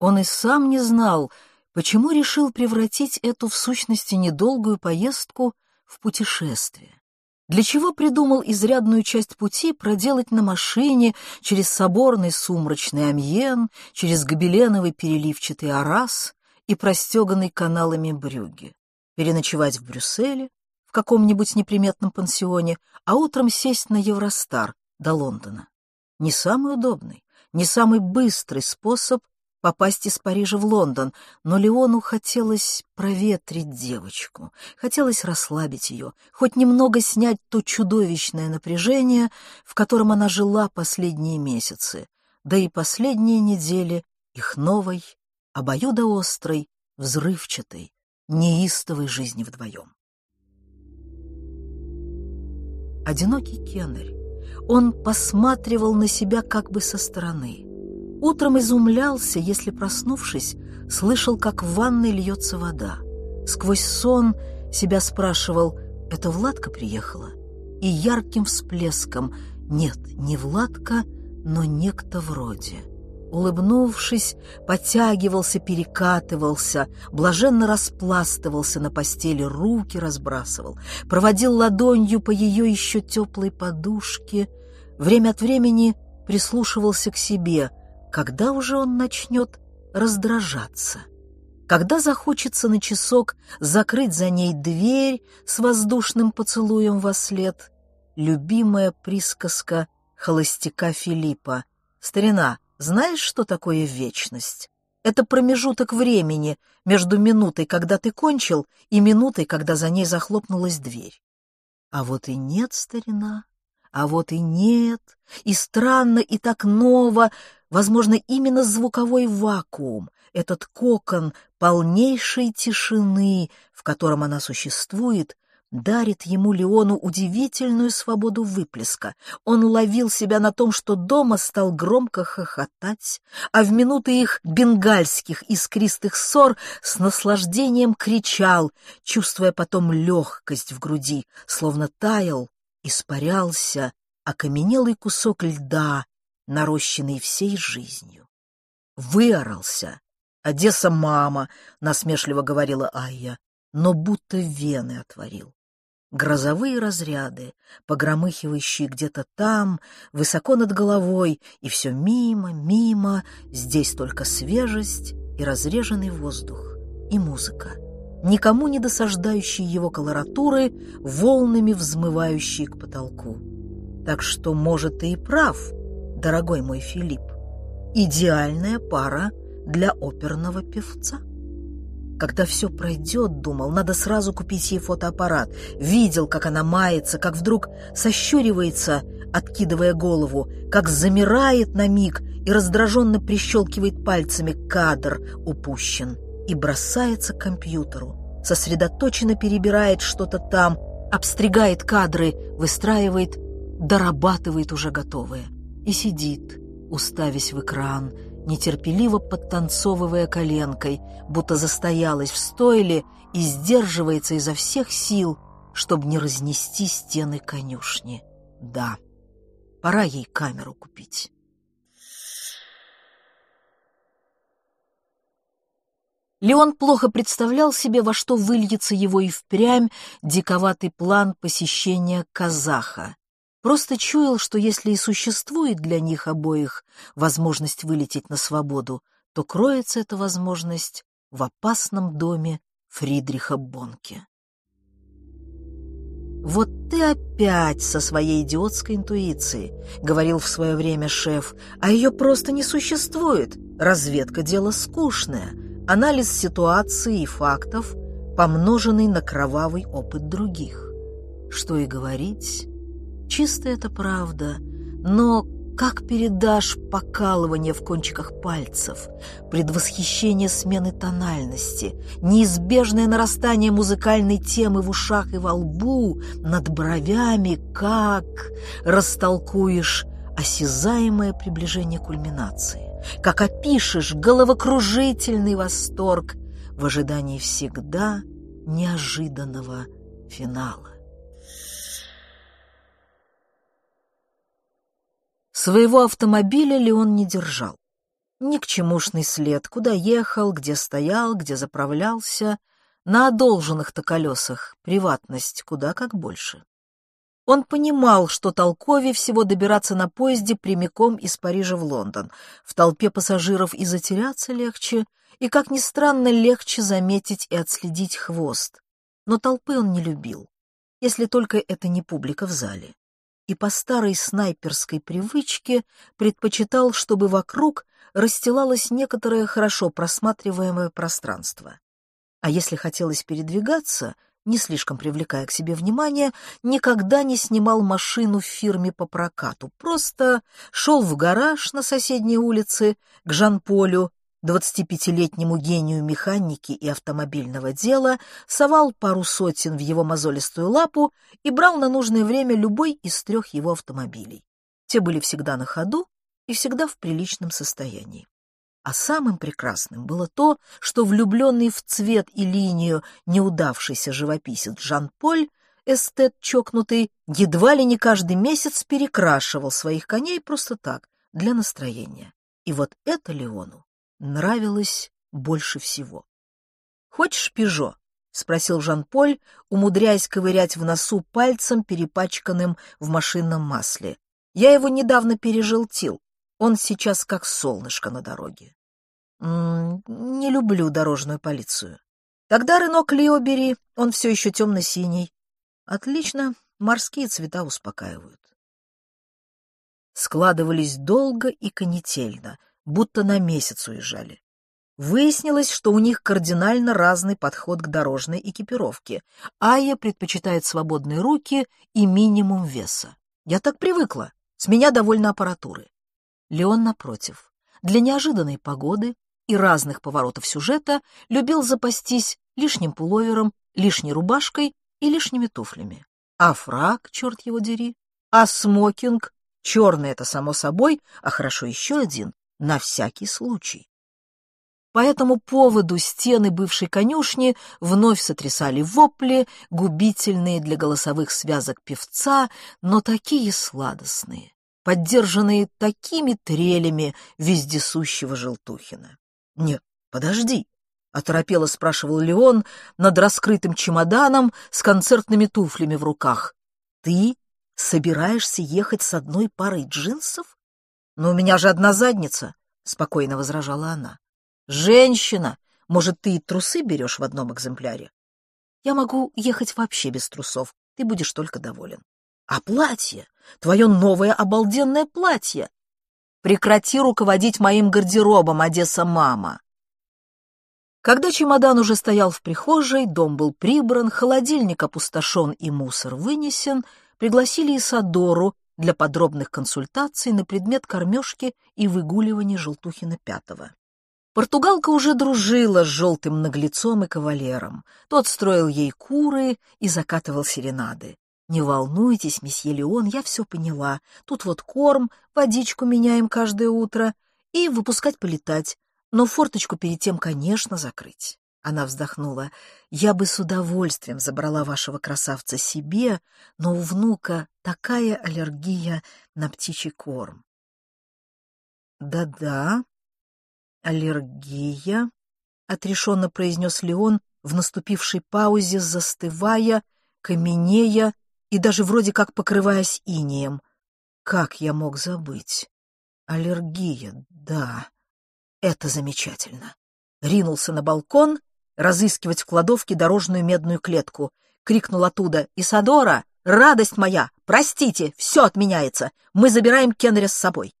Он и сам не знал, почему решил превратить эту в сущности недолгую поездку в путешествие. Для чего придумал изрядную часть пути проделать на машине через соборный сумрачный Амьен, через гобеленовый переливчатый Арас и простеганный каналами Брюги, переночевать в Брюсселе, в каком-нибудь неприметном пансионе, а утром сесть на Евростар до Лондона. Не самый удобный, не самый быстрый способ попасть из Парижа в Лондон, но Леону хотелось проветрить девочку, хотелось расслабить ее, хоть немного снять то чудовищное напряжение, в котором она жила последние месяцы, да и последние недели их новой, обоюдоострой, взрывчатой, неистовой жизни вдвоем. Одинокий Кеннерь. Он посматривал на себя как бы со стороны — Утром изумлялся, если, проснувшись, слышал, как в ванной льется вода. Сквозь сон себя спрашивал, это Владка приехала? И ярким всплеском, нет, не Владка, но некто вроде. Улыбнувшись, потягивался, перекатывался, блаженно распластывался на постели, руки разбрасывал, проводил ладонью по ее еще теплой подушке, время от времени прислушивался к себе — когда уже он начнет раздражаться? Когда захочется на часок закрыть за ней дверь с воздушным поцелуем во след? Любимая присказка холостяка Филиппа. «Старина, знаешь, что такое вечность? Это промежуток времени между минутой, когда ты кончил, и минутой, когда за ней захлопнулась дверь. А вот и нет, старина, а вот и нет, и странно, и так ново, Возможно, именно звуковой вакуум, этот кокон полнейшей тишины, в котором она существует, дарит ему Леону удивительную свободу выплеска. Он ловил себя на том, что дома стал громко хохотать, а в минуты их бенгальских искристых ссор с наслаждением кричал, чувствуя потом легкость в груди, словно таял, испарялся окаменелый кусок льда, нарощенный всей жизнью. Выорался. «Одесса мама», — насмешливо говорила Айя, но будто вены отворил. Грозовые разряды, погромыхивающие где-то там, высоко над головой, и все мимо, мимо, здесь только свежесть и разреженный воздух, и музыка, никому не досаждающие его колоратуры, волнами взмывающие к потолку. Так что, может, ты и прав, дорогой мой Филипп, идеальная пара для оперного певца. Когда все пройдет, думал, надо сразу купить ей фотоаппарат. Видел, как она мается, как вдруг сощуривается, откидывая голову, как замирает на миг и раздраженно прищелкивает пальцами кадр упущен и бросается к компьютеру, сосредоточенно перебирает что-то там, обстригает кадры, выстраивает, дорабатывает уже готовое и сидит, уставясь в экран, нетерпеливо подтанцовывая коленкой, будто застоялась в стойле и сдерживается изо всех сил, чтобы не разнести стены конюшни. Да, пора ей камеру купить. Леон плохо представлял себе, во что выльется его и впрямь диковатый план посещения казаха, Просто чуял, что если и существует для них обоих возможность вылететь на свободу, то кроется эта возможность в опасном доме Фридриха Бонке. «Вот ты опять со своей идиотской интуицией», — говорил в свое время шеф, «а ее просто не существует. Разведка — дело скучное. Анализ ситуации и фактов, помноженный на кровавый опыт других. Что и говорить, Чистая это правда, но как передашь покалывание в кончиках пальцев, предвосхищение смены тональности, неизбежное нарастание музыкальной темы в ушах и во лбу, над бровями, как растолкуешь осязаемое приближение кульминации, как опишешь головокружительный восторг в ожидании всегда неожиданного финала. Своего автомобиля Леон не держал. Ни к чемушный след, куда ехал, где стоял, где заправлялся. На одолженных-то колесах приватность куда как больше. Он понимал, что толковее всего добираться на поезде прямиком из Парижа в Лондон. В толпе пассажиров и затеряться легче, и, как ни странно, легче заметить и отследить хвост. Но толпы он не любил, если только это не публика в зале. И по старой снайперской привычке предпочитал, чтобы вокруг расстилалось некоторое хорошо просматриваемое пространство. А если хотелось передвигаться, не слишком привлекая к себе внимание, никогда не снимал машину в фирме по прокату, просто шел в гараж на соседней улице к Жан-Полю, 25-летнему гению механики и автомобильного дела, совал пару сотен в его мозолистую лапу и брал на нужное время любой из трех его автомобилей. Те были всегда на ходу и всегда в приличном состоянии. А самым прекрасным было то, что влюбленный в цвет и линию неудавшийся живописец Жан-Поль, эстет чокнутый, едва ли не каждый месяц перекрашивал своих коней просто так, для настроения. И вот это Леону нравилось больше всего. «Хочешь пижо?» — спросил Жан-Поль, умудряясь ковырять в носу пальцем, перепачканным в машинном масле. «Я его недавно пережелтил. Он сейчас как солнышко на дороге». М -м, «Не люблю дорожную полицию». «Тогда Рено Клио бери, он все еще темно-синий». «Отлично, морские цвета успокаивают». Складывались долго и конетельно — будто на месяц уезжали. Выяснилось, что у них кардинально разный подход к дорожной экипировке. Ая предпочитает свободные руки и минимум веса. Я так привыкла. С меня довольно аппаратуры. Леон, напротив, для неожиданной погоды и разных поворотов сюжета любил запастись лишним пуловером, лишней рубашкой и лишними туфлями. А фраг, черт его дери, а смокинг, черный это само собой, а хорошо еще один, на всякий случай. По этому поводу стены бывшей конюшни вновь сотрясали вопли, губительные для голосовых связок певца, но такие сладостные, поддержанные такими трелями вездесущего Желтухина. «Нет, подожди», — оторопело спрашивал Леон над раскрытым чемоданом с концертными туфлями в руках. «Ты собираешься ехать с одной парой джинсов? «Но у меня же одна задница», — спокойно возражала она. «Женщина! Может, ты и трусы берешь в одном экземпляре?» «Я могу ехать вообще без трусов, ты будешь только доволен». «А платье? Твое новое обалденное платье!» «Прекрати руководить моим гардеробом, Одесса-мама!» Когда чемодан уже стоял в прихожей, дом был прибран, холодильник опустошен и мусор вынесен, пригласили Исадору, для подробных консультаций на предмет кормежки и выгуливания Желтухина пятого. Португалка уже дружила с желтым наглецом и кавалером. Тот строил ей куры и закатывал серенады. «Не волнуйтесь, месье Леон, я все поняла. Тут вот корм, водичку меняем каждое утро и выпускать полетать, но форточку перед тем, конечно, закрыть». Она вздохнула. «Я бы с удовольствием забрала вашего красавца себе, но у внука такая аллергия на птичий корм». «Да-да, аллергия», — отрешенно произнес Леон в наступившей паузе, застывая, каменея и даже вроде как покрываясь инеем. «Как я мог забыть? Аллергия, да, это замечательно» ринулся на балкон разыскивать в кладовке дорожную медную клетку. Крикнул оттуда «Исадора, радость моя! Простите, все отменяется! Мы забираем Кенри с собой!»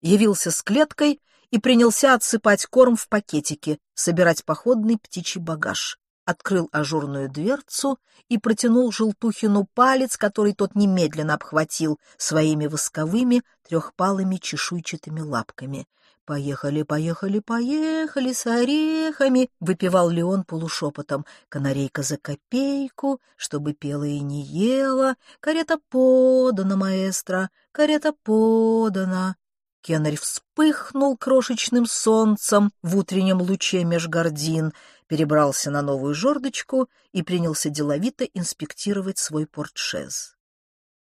Явился с клеткой и принялся отсыпать корм в пакетики, собирать походный птичий багаж. Открыл ажурную дверцу и протянул Желтухину палец, который тот немедленно обхватил своими восковыми трехпалыми чешуйчатыми лапками. «Поехали, поехали, поехали с орехами!» — выпивал Леон полушепотом. «Канарейка за копейку, чтобы пела и не ела. Карета подана, маэстро, карета подана!» Кеннерь вспыхнул крошечным солнцем в утреннем луче меж гордин, перебрался на новую жердочку и принялся деловито инспектировать свой портшез.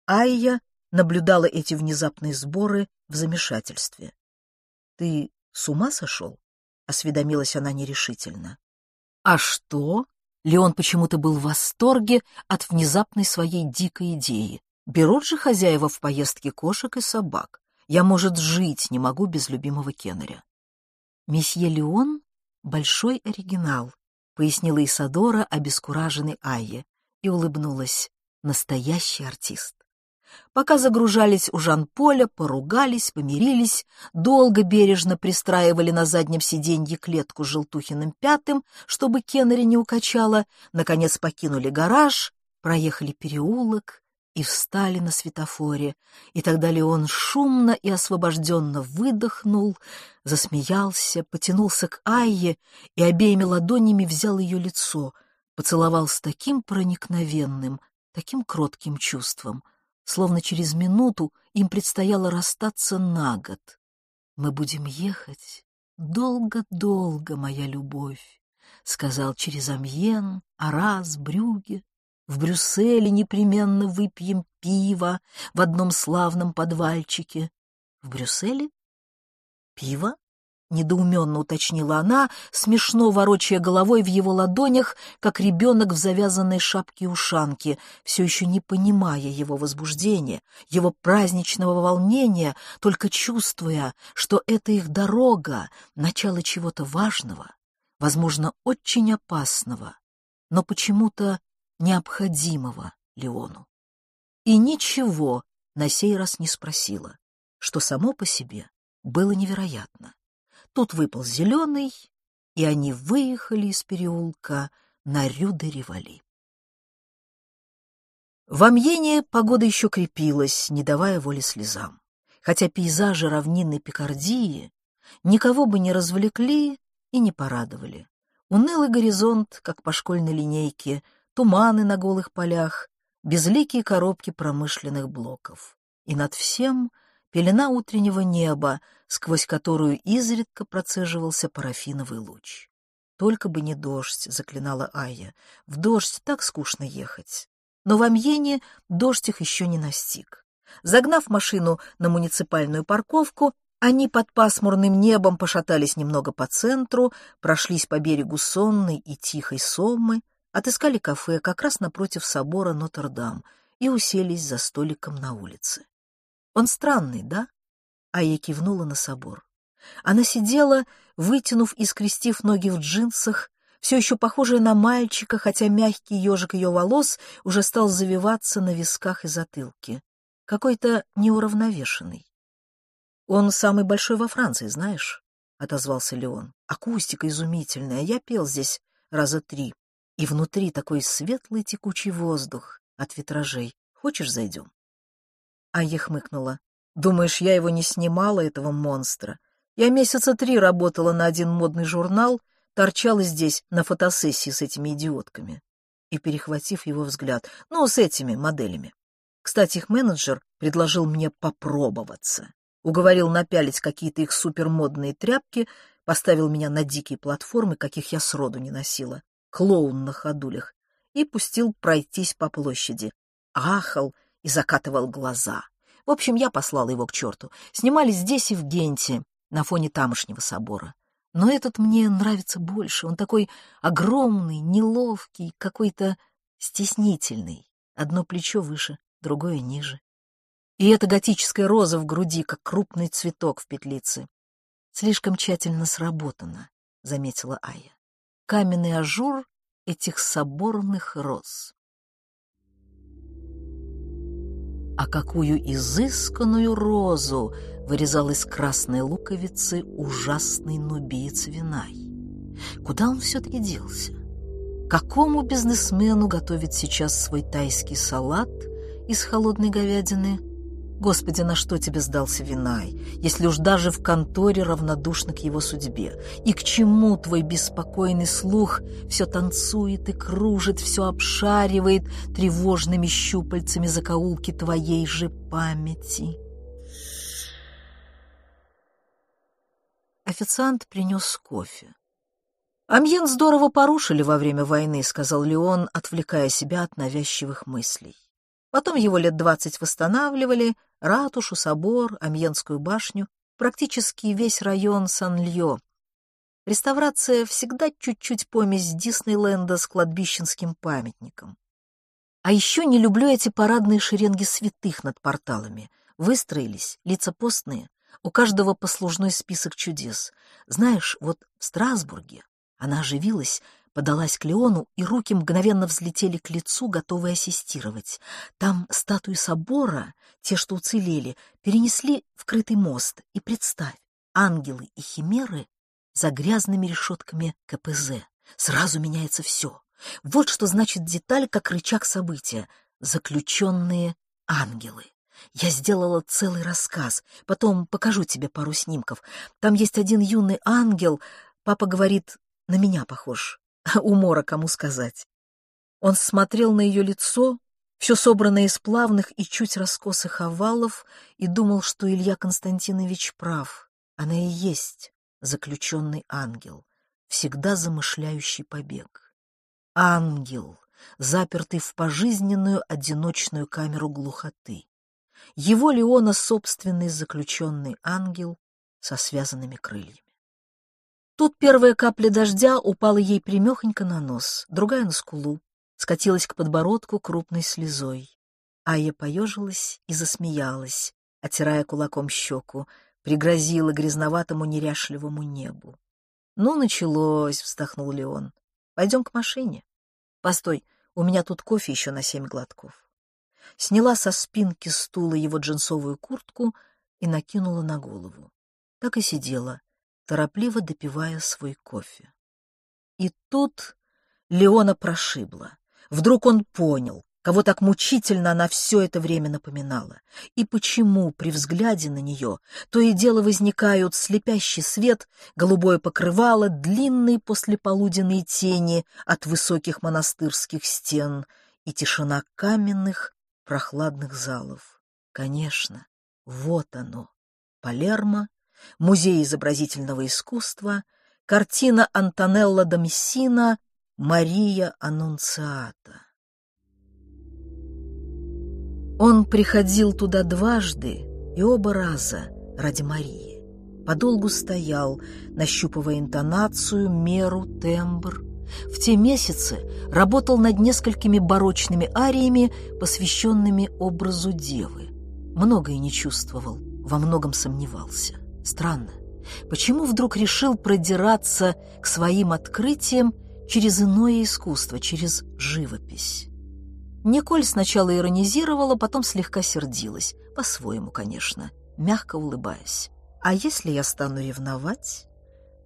Айя наблюдала эти внезапные сборы в замешательстве. Ты С ума сошел? Осведомилась она нерешительно. А что? Леон почему-то был в восторге от внезапной своей дикой идеи. Берут же хозяева в поездки кошек и собак. Я, может, жить не могу без любимого Кеннеря. Месье Леон — большой оригинал, пояснила Исадора обескураженной Айе и улыбнулась. Настоящий артист. Пока загружались у Жан-Поля, поругались, помирились, долго бережно пристраивали на заднем сиденье клетку с желтухиным пятым, чтобы Кеннери не укачало, наконец покинули гараж, проехали переулок и встали на светофоре, и тогда Леон шумно и освобожденно выдохнул, засмеялся, потянулся к Айе и обеими ладонями взял ее лицо, поцеловал с таким проникновенным, таким кротким чувством — словно через минуту им предстояло расстаться на год. «Мы будем ехать долго-долго, моя любовь», — сказал через Амьен, Арас, Брюге. «В Брюсселе непременно выпьем пиво в одном славном подвальчике». «В Брюсселе? Пиво?» — недоуменно уточнила она, смешно ворочая головой в его ладонях, как ребенок в завязанной шапке-ушанке, все еще не понимая его возбуждения, его праздничного волнения, только чувствуя, что это их дорога, начало чего-то важного, возможно, очень опасного, но почему-то необходимого Леону. И ничего на сей раз не спросила, что само по себе было невероятно. Тут выпал зеленый, и они выехали из переулка на Рю-де-Ривали. В Амьене погода еще крепилась, не давая воли слезам. Хотя пейзажи равнинной Пикардии никого бы не развлекли и не порадовали. Унылый горизонт, как по школьной линейке, туманы на голых полях, безликие коробки промышленных блоков. И над всем пелена утреннего неба, сквозь которую изредка процеживался парафиновый луч. «Только бы не дождь», — заклинала Ая. «В дождь так скучно ехать». Но в Амьене дождь их еще не настиг. Загнав машину на муниципальную парковку, они под пасмурным небом пошатались немного по центру, прошлись по берегу сонной и тихой Соммы, отыскали кафе как раз напротив собора Нотр-Дам и уселись за столиком на улице. Он странный, да? А я кивнула на собор. Она сидела, вытянув и скрестив ноги в джинсах, все еще похожая на мальчика, хотя мягкий ежик ее волос уже стал завиваться на висках и затылке. Какой-то неуравновешенный. «Он самый большой во Франции, знаешь?» — отозвался Леон. «Акустика изумительная, я пел здесь раза три. И внутри такой светлый текучий воздух от витражей. Хочешь, зайдем?» А я хмыкнула. Думаешь, я его не снимала, этого монстра? Я месяца три работала на один модный журнал, торчала здесь на фотосессии с этими идиотками. И, перехватив его взгляд, ну, с этими моделями. Кстати, их менеджер предложил мне попробоваться. Уговорил напялить какие-то их супермодные тряпки, поставил меня на дикие платформы, каких я сроду не носила, клоун на ходулях, и пустил пройтись по площади. Ахал и закатывал глаза. В общем, я послала его к черту. Снимали здесь и в Генте, на фоне тамошнего собора. Но этот мне нравится больше. Он такой огромный, неловкий, какой-то стеснительный. Одно плечо выше, другое ниже. И эта готическая роза в груди, как крупный цветок в петлице. Слишком тщательно сработано, — заметила Ая. Каменный ажур этих соборных роз. а какую изысканную розу вырезал из красной луковицы ужасный нубиец Винай. Куда он все-таки делся? Какому бизнесмену готовить сейчас свой тайский салат из холодной говядины? Господи, на что тебе сдался Винай, если уж даже в конторе равнодушно к его судьбе? И к чему твой беспокойный слух все танцует и кружит, все обшаривает тревожными щупальцами закоулки твоей же памяти? Официант принес кофе. «Амьен здорово порушили во время войны», — сказал Леон, отвлекая себя от навязчивых мыслей. Потом его лет двадцать восстанавливали, ратушу, собор, Амьенскую башню. практически весь район Сан-Льо. Реставрация всегда чуть-чуть помесь Диснейленда с кладбищенским памятником. А еще не люблю эти парадные шеренги святых над порталами. Выстроились, лица постные, у каждого послужной список чудес. Знаешь, вот в Страсбурге она оживилась, подалась к Леону, и руки мгновенно взлетели к лицу, готовые ассистировать. Там статуи собора, те, что уцелели, перенесли в крытый мост. И представь, ангелы и химеры за грязными решетками КПЗ. Сразу меняется все. Вот что значит деталь, как рычаг события. Заключенные ангелы. Я сделала целый рассказ. Потом покажу тебе пару снимков. Там есть один юный ангел. Папа говорит, на меня похож. Умора, кому сказать. Он смотрел на ее лицо, все собранное из плавных и чуть раскосых овалов, и думал, что Илья Константинович прав. Она и есть заключенный ангел, всегда замышляющий побег ангел, запертый в пожизненную одиночную камеру глухоты. Его Леона собственный заключенный ангел со связанными крыльями. Тут первая капля дождя упала ей примехонько на нос, другая на скулу, скатилась к подбородку крупной слезой. Ая поежилась и засмеялась, отирая кулаком щеку, пригрозила грязноватому неряшливому небу. «Ну, началось», — вздохнул Леон. «Пойдем к машине». Постой, у меня тут кофе еще на семь глотков. Сняла со спинки стула его джинсовую куртку и накинула на голову. Так и сидела, торопливо допивая свой кофе. И тут Леона прошибла. Вдруг он понял, кого так мучительно она все это время напоминала, и почему при взгляде на нее то и дело возникают слепящий свет, голубое покрывало, длинные послеполуденные тени от высоких монастырских стен и тишина каменных прохладных залов. Конечно, вот оно, Палермо, музей изобразительного искусства, картина Антонелла да Мессина «Мария Аннунциата». Он приходил туда дважды и оба раза ради Марии. Подолгу стоял, нащупывая интонацию, меру, тембр. В те месяцы работал над несколькими барочными ариями, посвященными образу девы. Многое не чувствовал, во многом сомневался. Странно, почему вдруг решил продираться к своим открытиям через иное искусство, через живопись? Николь сначала иронизировала, потом слегка сердилась. По-своему, конечно, мягко улыбаясь. «А если я стану ревновать?»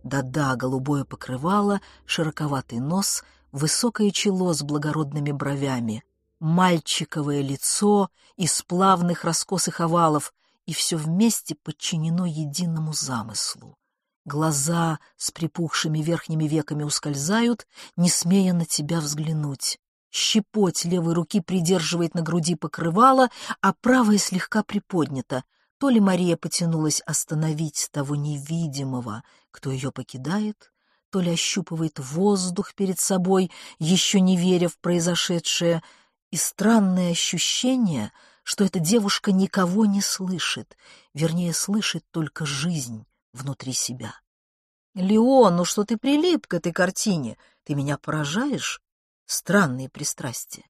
Да-да, голубое покрывало, широковатый нос, высокое чело с благородными бровями, мальчиковое лицо из плавных раскосых овалов, и все вместе подчинено единому замыслу. Глаза с припухшими верхними веками ускользают, не смея на тебя взглянуть. Щепоть левой руки придерживает на груди покрывало, а правая слегка приподнята. То ли Мария потянулась остановить того невидимого, кто ее покидает, то ли ощупывает воздух перед собой, еще не веря в произошедшее, и странное ощущение, что эта девушка никого не слышит, вернее, слышит только жизнь внутри себя. «Леон, ну что ты прилип к этой картине? Ты меня поражаешь?» странные пристрастия.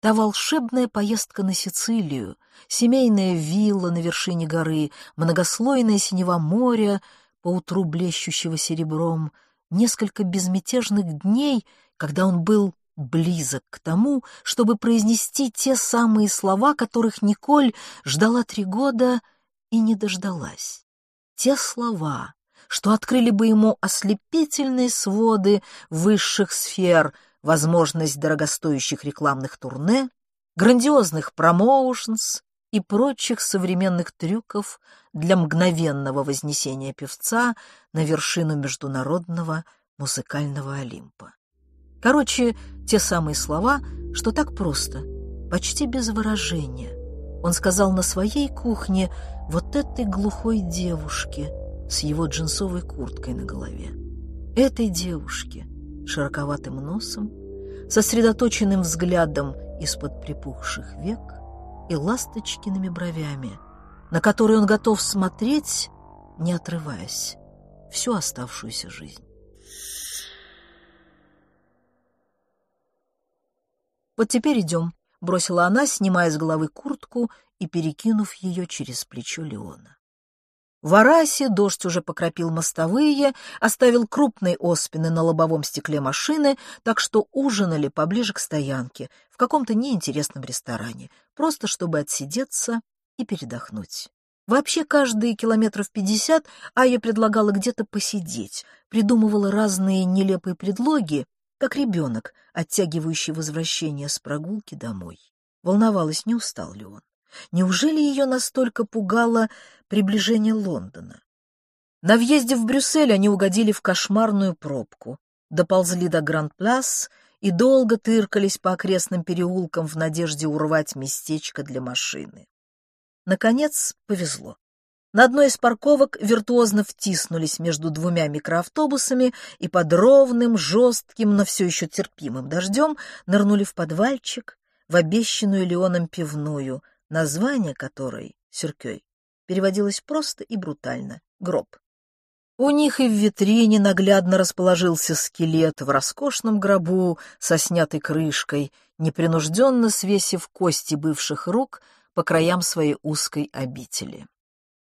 Та волшебная поездка на Сицилию, семейная вилла на вершине горы, многослойное синева моря, поутру блещущего серебром, несколько безмятежных дней, когда он был близок к тому, чтобы произнести те самые слова, которых Николь ждала три года и не дождалась. Те слова, что открыли бы ему ослепительные своды высших сфер — возможность дорогостоящих рекламных турне, грандиозных промоушенс и прочих современных трюков для мгновенного вознесения певца на вершину международного музыкального Олимпа. Короче, те самые слова, что так просто, почти без выражения. Он сказал на своей кухне вот этой глухой девушке с его джинсовой курткой на голове. Этой девушке, широковатым носом, сосредоточенным взглядом из-под припухших век и ласточкиными бровями, на которые он готов смотреть не отрываясь, всю оставшуюся жизнь. «Вот теперь идем», — бросила она, снимая с головы куртку и перекинув ее через плечо Леона. В Арасе дождь уже покропил мостовые, оставил крупные оспины на лобовом стекле машины, так что ужинали поближе к стоянке, в каком-то неинтересном ресторане, просто чтобы отсидеться и передохнуть. Вообще каждые километров пятьдесят Ая предлагала где-то посидеть, придумывала разные нелепые предлоги, как ребенок, оттягивающий возвращение с прогулки домой. Волновалась, не устал ли он. Неужели ее настолько пугало приближение Лондона? На въезде в Брюссель они угодили в кошмарную пробку, доползли до Гранд-Пляс и долго тыркались по окрестным переулкам в надежде урвать местечко для машины. Наконец, повезло. На одной из парковок виртуозно втиснулись между двумя микроавтобусами и под ровным, жестким, но все еще терпимым дождем нырнули в подвальчик, в обещанную Леоном пивную — название которой, Сюркей, переводилось просто и брутально — гроб. У них и в витрине наглядно расположился скелет в роскошном гробу со снятой крышкой, непринужденно свесив кости бывших рук по краям своей узкой обители.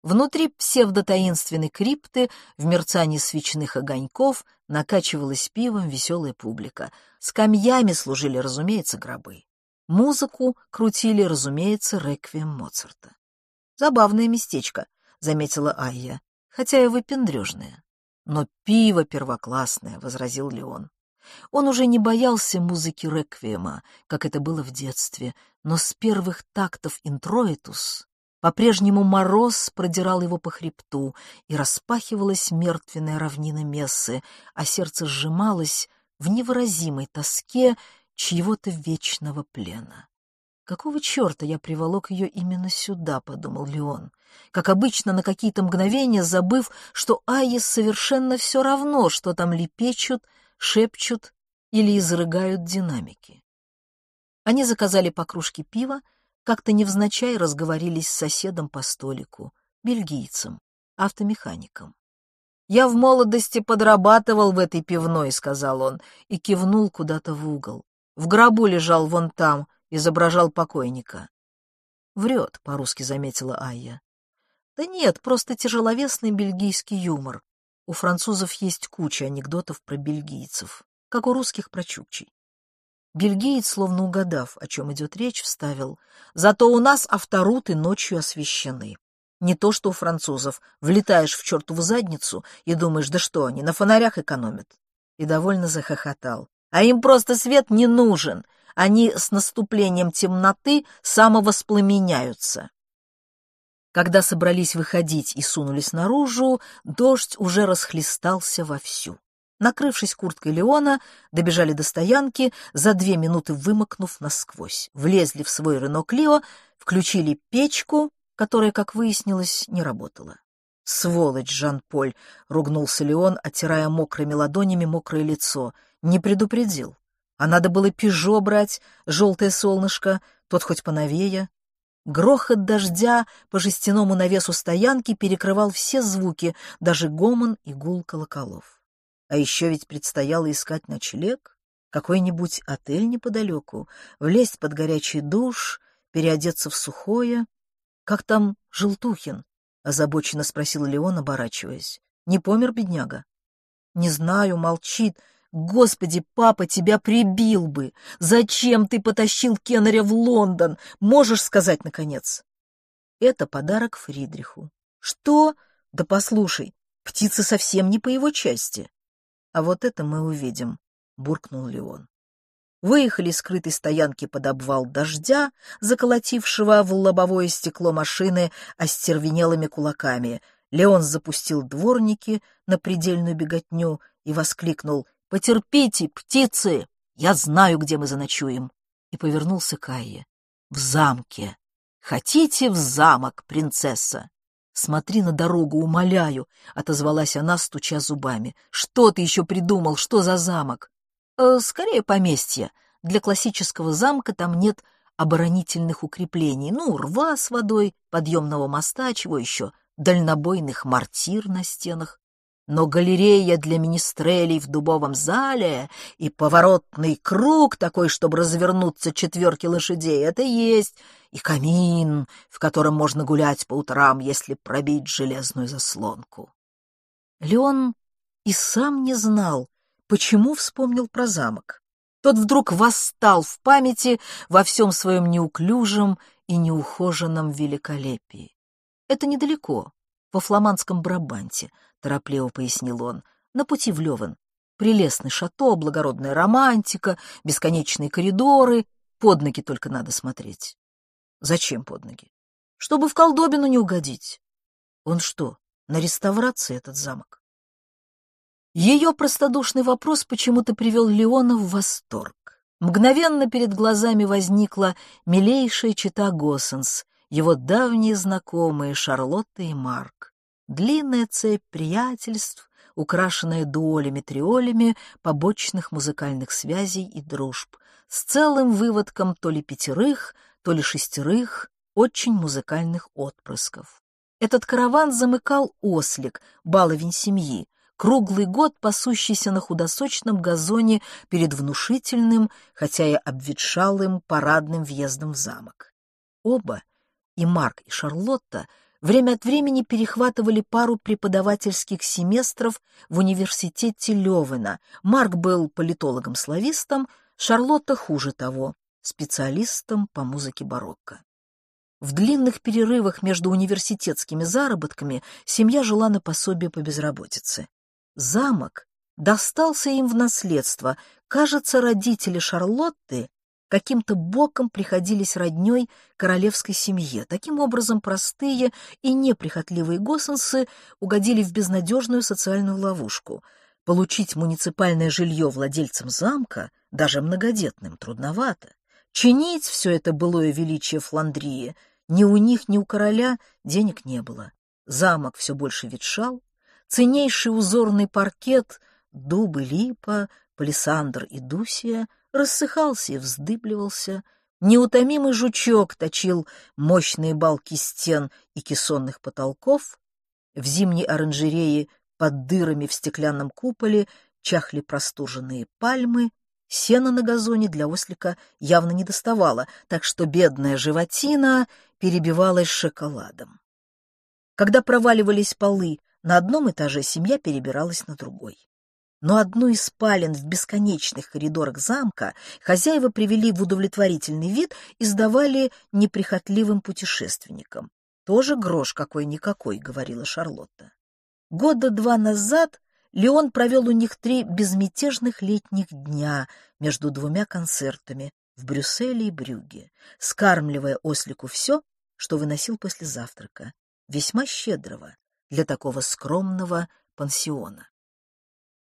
Внутри псевдотаинственной крипты в мерцании свечных огоньков накачивалась пивом веселая публика. Скамьями служили, разумеется, гробы. Музыку крутили, разумеется, реквием Моцарта. «Забавное местечко», — заметила Айя, хотя и выпендрежное. «Но пиво первоклассное», — возразил Леон. Он уже не боялся музыки реквиема, как это было в детстве, но с первых тактов интроитус по-прежнему мороз продирал его по хребту, и распахивалась мертвенная равнина Мессы, а сердце сжималось в невыразимой тоске чьего-то вечного плена. «Какого черта я приволок ее именно сюда?» — подумал Леон. Как обычно, на какие-то мгновения забыв, что Айе совершенно все равно, что там лепечут, шепчут или изрыгают динамики. Они заказали по кружке пива, как-то невзначай разговорились с соседом по столику, бельгийцем, автомехаником. «Я в молодости подрабатывал в этой пивной», — сказал он, и кивнул куда-то в угол. В гробу лежал вон там, изображал покойника. Врет, по-русски заметила Айя. Да нет, просто тяжеловесный бельгийский юмор. У французов есть куча анекдотов про бельгийцев, как у русских про чукчей. Бельгиец, словно угадав, о чем идет речь, вставил. Зато у нас авторуты ночью освещены. Не то, что у французов. Влетаешь в чертову задницу и думаешь, да что они, на фонарях экономят. И довольно захохотал а им просто свет не нужен. Они с наступлением темноты самовоспламеняются. Когда собрались выходить и сунулись наружу, дождь уже расхлестался вовсю. Накрывшись курткой Леона, добежали до стоянки, за две минуты вымокнув насквозь. Влезли в свой Рено Клио, включили печку, которая, как выяснилось, не работала. «Сволочь, Жан-Поль!» — ругнулся Леон, оттирая мокрыми ладонями мокрое лицо — не предупредил. А надо было пижо брать, желтое солнышко, тот хоть поновее. Грохот дождя по жестяному навесу стоянки перекрывал все звуки, даже гомон и гул колоколов. А еще ведь предстояло искать ночлег, какой-нибудь отель неподалеку, влезть под горячий душ, переодеться в сухое. «Как там Желтухин?» — озабоченно спросил Леон, оборачиваясь. «Не помер, бедняга?» «Не знаю, молчит. Господи, папа тебя прибил бы! Зачем ты потащил Кеннеря в Лондон? Можешь сказать, наконец? Это подарок Фридриху. Что? Да послушай, птица совсем не по его части. А вот это мы увидим, буркнул Леон. Выехали с стоянки под обвал дождя, заколотившего в лобовое стекло машины остервенелыми кулаками. Леон запустил дворники на предельную беготню и воскликнул Потерпите, птицы, я знаю, где мы заночуем. И повернулся к Айе. В замке. Хотите в замок, принцесса? Смотри на дорогу, умоляю, отозвалась она, стуча зубами. Что ты еще придумал? Что за замок? Э, скорее поместье. Для классического замка там нет оборонительных укреплений. Ну, рва с водой, подъемного моста, чего еще? дальнобойных мортир на стенах, но галерея для министрелей в дубовом зале и поворотный круг такой, чтобы развернуться четверки лошадей, это есть, и камин, в котором можно гулять по утрам, если пробить железную заслонку. Леон и сам не знал, почему вспомнил про замок. Тот вдруг восстал в памяти во всем своем неуклюжем и неухоженном великолепии. Это недалеко, во фламандском Брабанте, — торопливо пояснил он, — на пути в Левен. Прелестный шато, благородная романтика, бесконечные коридоры. Под ноги только надо смотреть. Зачем под ноги? Чтобы в колдобину не угодить. Он что, на реставрации этот замок? Ее простодушный вопрос почему-то привел Леона в восторг. Мгновенно перед глазами возникла милейшая чита Госсенс, его давние знакомые Шарлотта и Марк. Длинная цепь приятельств, украшенная дуолями-триолями побочных музыкальных связей и дружб, с целым выводком то ли пятерых, то ли шестерых очень музыкальных отпрысков. Этот караван замыкал ослик, баловень семьи, круглый год пасущийся на худосочном газоне перед внушительным, хотя и обветшалым парадным въездом в замок. Оба, и Марк, и Шарлотта, время от времени перехватывали пару преподавательских семестров в университете Левена. Марк был политологом-славистом, Шарлотта хуже того, специалистом по музыке барокко. В длинных перерывах между университетскими заработками семья жила на пособие по безработице. Замок достался им в наследство. Кажется, родители Шарлотты каким-то боком приходились родней королевской семье. Таким образом, простые и неприхотливые госсенсы угодили в безнадежную социальную ловушку. Получить муниципальное жилье владельцам замка, даже многодетным, трудновато. Чинить все это былое величие Фландрии ни у них, ни у короля денег не было. Замок все больше ветшал, ценнейший узорный паркет, дубы липа, палисандр и дусия — рассыхался и вздыбливался, неутомимый жучок точил мощные балки стен и кессонных потолков, в зимней оранжерее под дырами в стеклянном куполе чахли простуженные пальмы, сена на газоне для ослика явно не доставало, так что бедная животина перебивалась шоколадом. Когда проваливались полы на одном этаже, семья перебиралась на другой но одну из спален в бесконечных коридорах замка хозяева привели в удовлетворительный вид и сдавали неприхотливым путешественникам. «Тоже грош какой-никакой», — говорила Шарлотта. Года два назад Леон провел у них три безмятежных летних дня между двумя концертами в Брюсселе и Брюге, скармливая ослику все, что выносил после завтрака, весьма щедрого для такого скромного пансиона.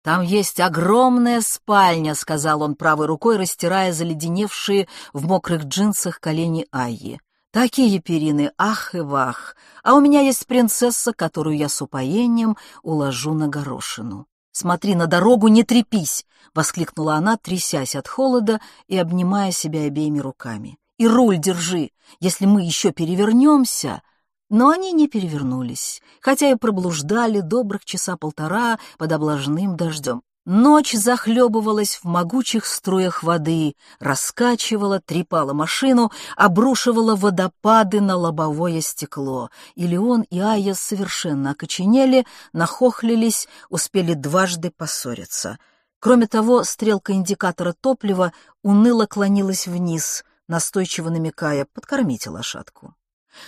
«Там есть огромная спальня», — сказал он правой рукой, растирая заледеневшие в мокрых джинсах колени Айи. «Такие перины, ах и вах! А у меня есть принцесса, которую я с упоением уложу на горошину». «Смотри на дорогу, не трепись!» — воскликнула она, трясясь от холода и обнимая себя обеими руками. «И руль держи! Если мы еще перевернемся...» Но они не перевернулись, хотя и проблуждали добрых часа полтора под облажным дождем. Ночь захлебывалась в могучих струях воды, раскачивала, трепала машину, обрушивала водопады на лобовое стекло. И Леон, и Айя совершенно окоченели, нахохлились, успели дважды поссориться. Кроме того, стрелка индикатора топлива уныло клонилась вниз, настойчиво намекая «подкормите лошадку».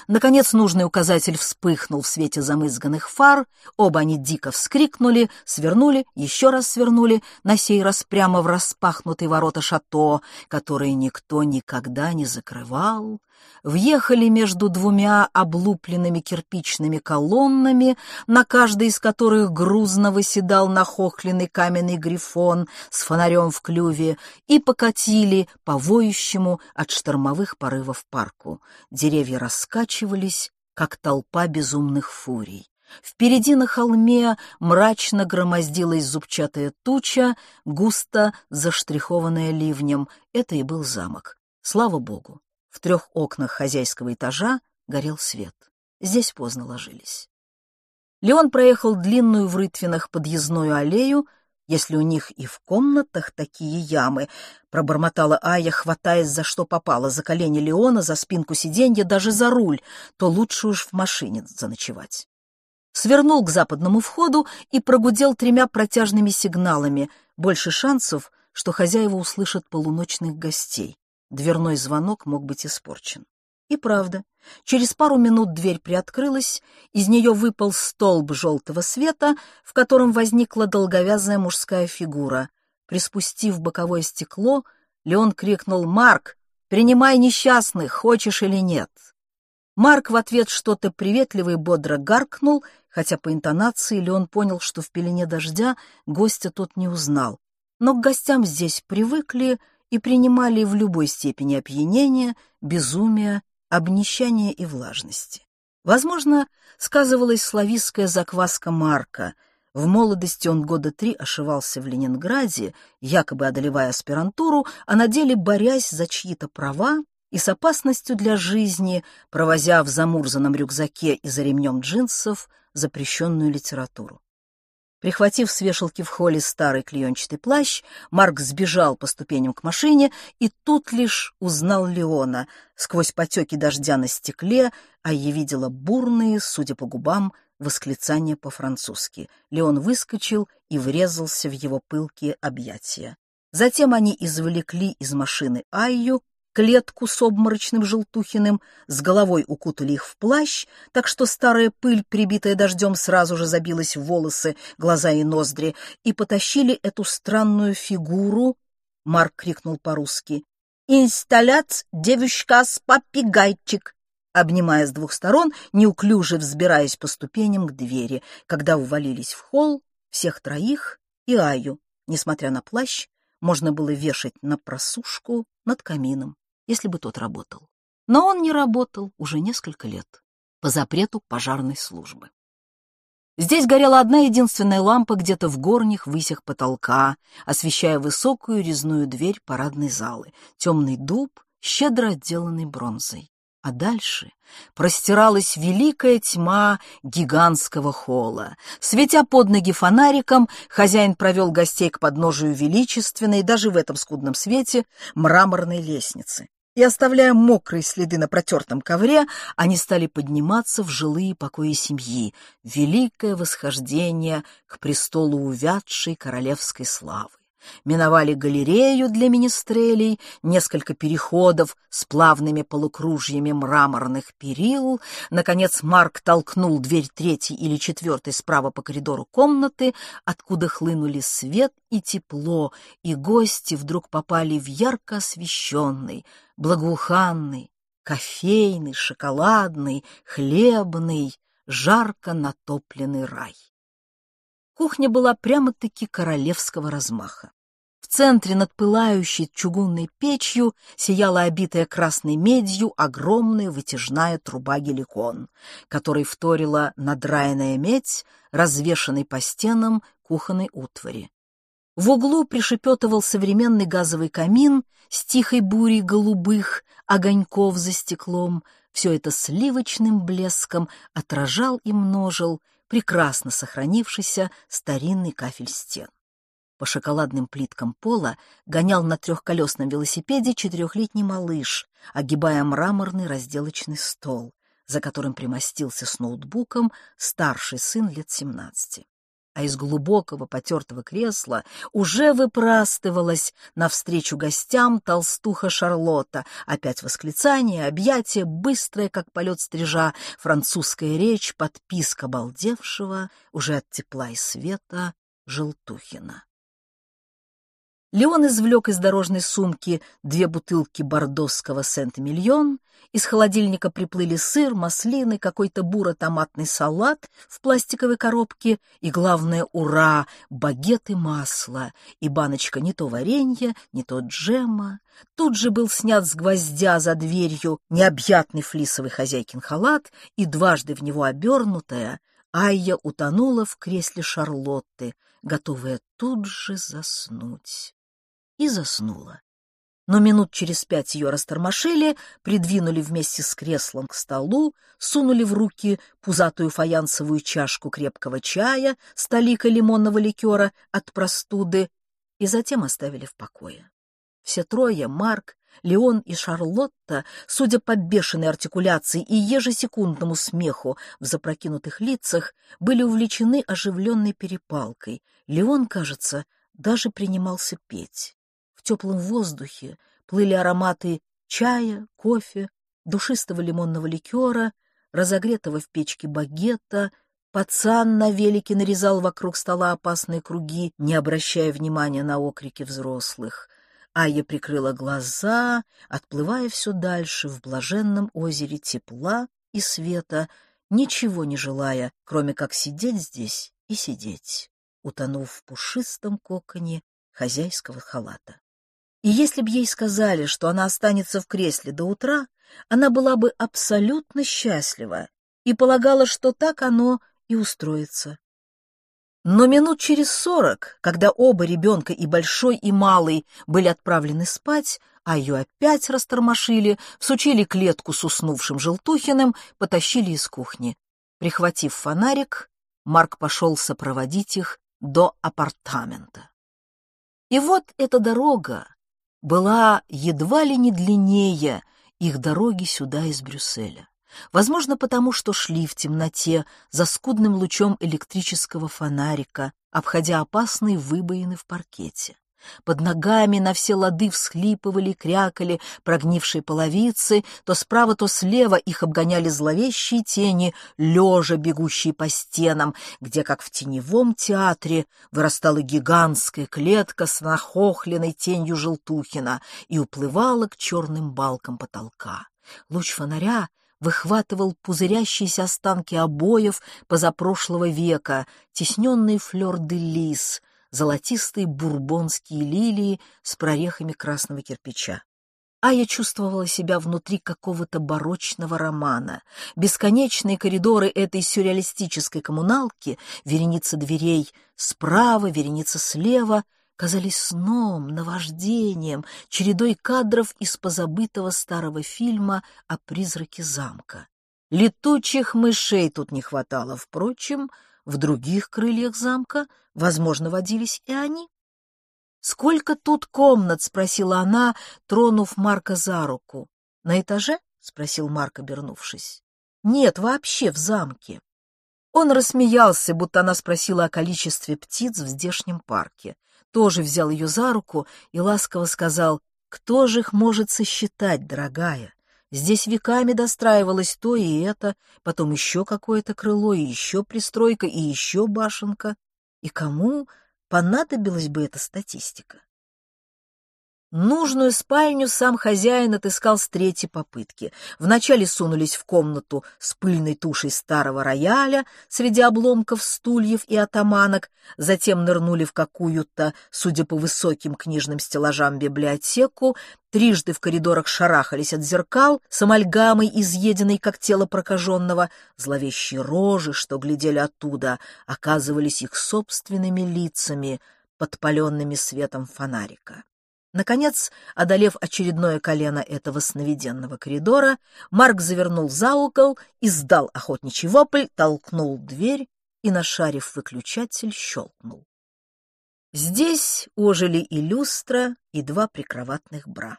Наконец нужный указатель вспыхнул в свете замызганных фар, оба они дико вскрикнули, свернули, еще раз свернули, на сей раз прямо в распахнутые ворота шато, которые никто никогда не закрывал, въехали между двумя облупленными кирпичными колоннами, на каждой из которых грузно выседал нахохленный каменный грифон с фонарем в клюве, и покатили по воющему от штормовых порывов парку. Деревья раскачивались, как толпа безумных фурий. Впереди на холме мрачно громоздилась зубчатая туча, густо заштрихованная ливнем. Это и был замок. Слава богу, в трех окнах хозяйского этажа горел свет. Здесь поздно ложились. Леон проехал длинную в рытвинах подъездную аллею, если у них и в комнатах такие ямы, пробормотала Ая, хватаясь за что попало, за колени Леона, за спинку сиденья, даже за руль, то лучше уж в машине заночевать. Свернул к западному входу и прогудел тремя протяжными сигналами. Больше шансов, что хозяева услышат полуночных гостей. Дверной звонок мог быть испорчен. И правда, через пару минут дверь приоткрылась, из нее выпал столб желтого света, в котором возникла долговязая мужская фигура. Приспустив боковое стекло, Леон крикнул «Марк, принимай несчастных, хочешь или нет?» Марк в ответ что-то приветливо и бодро гаркнул, хотя по интонации Леон понял, что в пелене дождя гостя тот не узнал. Но к гостям здесь привыкли и принимали в любой степени опьянения, безумия обнищания и влажности. Возможно, сказывалась славистская закваска Марка. В молодости он года три ошивался в Ленинграде, якобы одолевая аспирантуру, а на деле борясь за чьи-то права и с опасностью для жизни, провозя в замурзанном рюкзаке и за ремнем джинсов запрещенную литературу. Прихватив с вешалки в холле старый клеенчатый плащ, Марк сбежал по ступеням к машине и тут лишь узнал Леона. Сквозь потеки дождя на стекле, а я видела бурные, судя по губам, восклицания по-французски. Леон выскочил и врезался в его пылкие объятия. Затем они извлекли из машины Айю, клетку с обморочным желтухиным, с головой укутали их в плащ, так что старая пыль, прибитая дождем, сразу же забилась в волосы, глаза и ноздри, и потащили эту странную фигуру, Марк крикнул по-русски, «Инсталляц, девушка с попигайчик!» обнимая с двух сторон, неуклюже взбираясь по ступеням к двери, когда увалились в холл всех троих и Аю, несмотря на плащ, можно было вешать на просушку над камином если бы тот работал. Но он не работал уже несколько лет по запрету пожарной службы. Здесь горела одна единственная лампа где-то в горних высях потолка, освещая высокую резную дверь парадной залы, темный дуб, щедро отделанный бронзой. А дальше простиралась великая тьма гигантского холла. Светя под ноги фонариком, хозяин провел гостей к подножию величественной, даже в этом скудном свете, мраморной лестницы. И, оставляя мокрые следы на протертом ковре, они стали подниматься в жилые покои семьи, великое восхождение к престолу увядшей королевской славы миновали галерею для министрелей, несколько переходов с плавными полукружьями мраморных перил. Наконец Марк толкнул дверь третьей или четвертой справа по коридору комнаты, откуда хлынули свет и тепло, и гости вдруг попали в ярко освещенный, благоуханный, кофейный, шоколадный, хлебный, жарко натопленный рай. Кухня была прямо-таки королевского размаха. В центре над пылающей чугунной печью сияла обитая красной медью огромная вытяжная труба геликон, которой вторила надраенная медь, развешанной по стенам кухонной утвари. В углу пришепетывал современный газовый камин с тихой бурей голубых огоньков за стеклом. Все это сливочным блеском отражал и множил прекрасно сохранившийся старинный кафель стен. По шоколадным плиткам пола гонял на трехколесном велосипеде четырехлетний малыш, огибая мраморный разделочный стол, за которым примостился с ноутбуком старший сын лет семнадцати а из глубокого потертого кресла уже выпрастывалась навстречу гостям толстуха Шарлотта. Опять восклицание, объятие, быстрое, как полет стрижа, французская речь, подписка балдевшего, уже от тепла и света, Желтухина. Леон извлек из дорожной сумки две бутылки бордосского Сент-Миллион, из холодильника приплыли сыр, маслины, какой-то буро-томатный салат в пластиковой коробке и, главное, ура, багет и масло, и баночка не то варенья, не то джема. Тут же был снят с гвоздя за дверью необъятный флисовый хозяйкин халат, и дважды в него обернутая, Айя утонула в кресле Шарлотты, готовая тут же заснуть и заснула. но минут через пять ее растормошили, придвинули вместе с креслом к столу, сунули в руки пузатую фаянсовую чашку крепкого чая с лимонного ликера от простуды и затем оставили в покое. Все трое, Марк, Леон и Шарлотта, судя по бешеной артикуляции и ежесекундному смеху в запрокинутых лицах, были увлечены оживленной перепалкой. Леон, кажется, даже принимался петь. Теплом воздухе плыли ароматы чая, кофе, душистого лимонного ликера, разогретого в печке багета. Пацан на велике нарезал вокруг стола опасные круги, не обращая внимания на окрики взрослых. Ая прикрыла глаза, отплывая все дальше в блаженном озере тепла и света, ничего не желая, кроме как сидеть здесь и сидеть, утонув в пушистом коконе хозяйского халата. И если б ей сказали, что она останется в кресле до утра, она была бы абсолютно счастлива и полагала, что так оно и устроится. Но минут через сорок, когда оба ребенка, и большой, и малый, были отправлены спать, а ее опять растормошили, всучили клетку с уснувшим Желтухиным, потащили из кухни. Прихватив фонарик, Марк пошел сопроводить их до апартамента. И вот эта дорога, была едва ли не длиннее их дороги сюда из Брюсселя. Возможно, потому что шли в темноте за скудным лучом электрического фонарика, обходя опасные выбоины в паркете. Под ногами на все лады всхлипывали, крякали прогнившие половицы, то справа, то слева их обгоняли зловещие тени, лежа бегущие по стенам, где, как в теневом театре, вырастала гигантская клетка с нахохленной тенью Желтухина и уплывала к черным балкам потолка. Луч фонаря выхватывал пузырящиеся останки обоев позапрошлого века, тесненный флёр-де-лис — золотистые бурбонские лилии с прорехами красного кирпича. А я чувствовала себя внутри какого-то барочного романа. Бесконечные коридоры этой сюрреалистической коммуналки, вереница дверей справа, вереница слева, казались сном, наваждением, чередой кадров из позабытого старого фильма о призраке замка. Летучих мышей тут не хватало, впрочем, в других крыльях замка, возможно, водились и они. «Сколько тут комнат?» — спросила она, тронув Марка за руку. «На этаже?» — спросил Марк, обернувшись. «Нет, вообще в замке». Он рассмеялся, будто она спросила о количестве птиц в здешнем парке. Тоже взял ее за руку и ласково сказал, «Кто же их может сосчитать, дорогая? Здесь веками достраивалось то и это, потом еще какое-то крыло, и еще пристройка, и еще башенка. И кому понадобилась бы эта статистика? Нужную спальню сам хозяин отыскал с третьей попытки. Вначале сунулись в комнату с пыльной тушей старого рояля среди обломков стульев и атаманок, затем нырнули в какую-то, судя по высоким книжным стеллажам, библиотеку, трижды в коридорах шарахались от зеркал с амальгамой, изъеденной как тело прокаженного, зловещие рожи, что глядели оттуда, оказывались их собственными лицами, подпаленными светом фонарика. Наконец, одолев очередное колено этого сновиденного коридора, Марк завернул за угол, издал охотничий вопль, толкнул дверь и, нашарив выключатель, щелкнул. Здесь ожили и люстра, и два прикроватных бра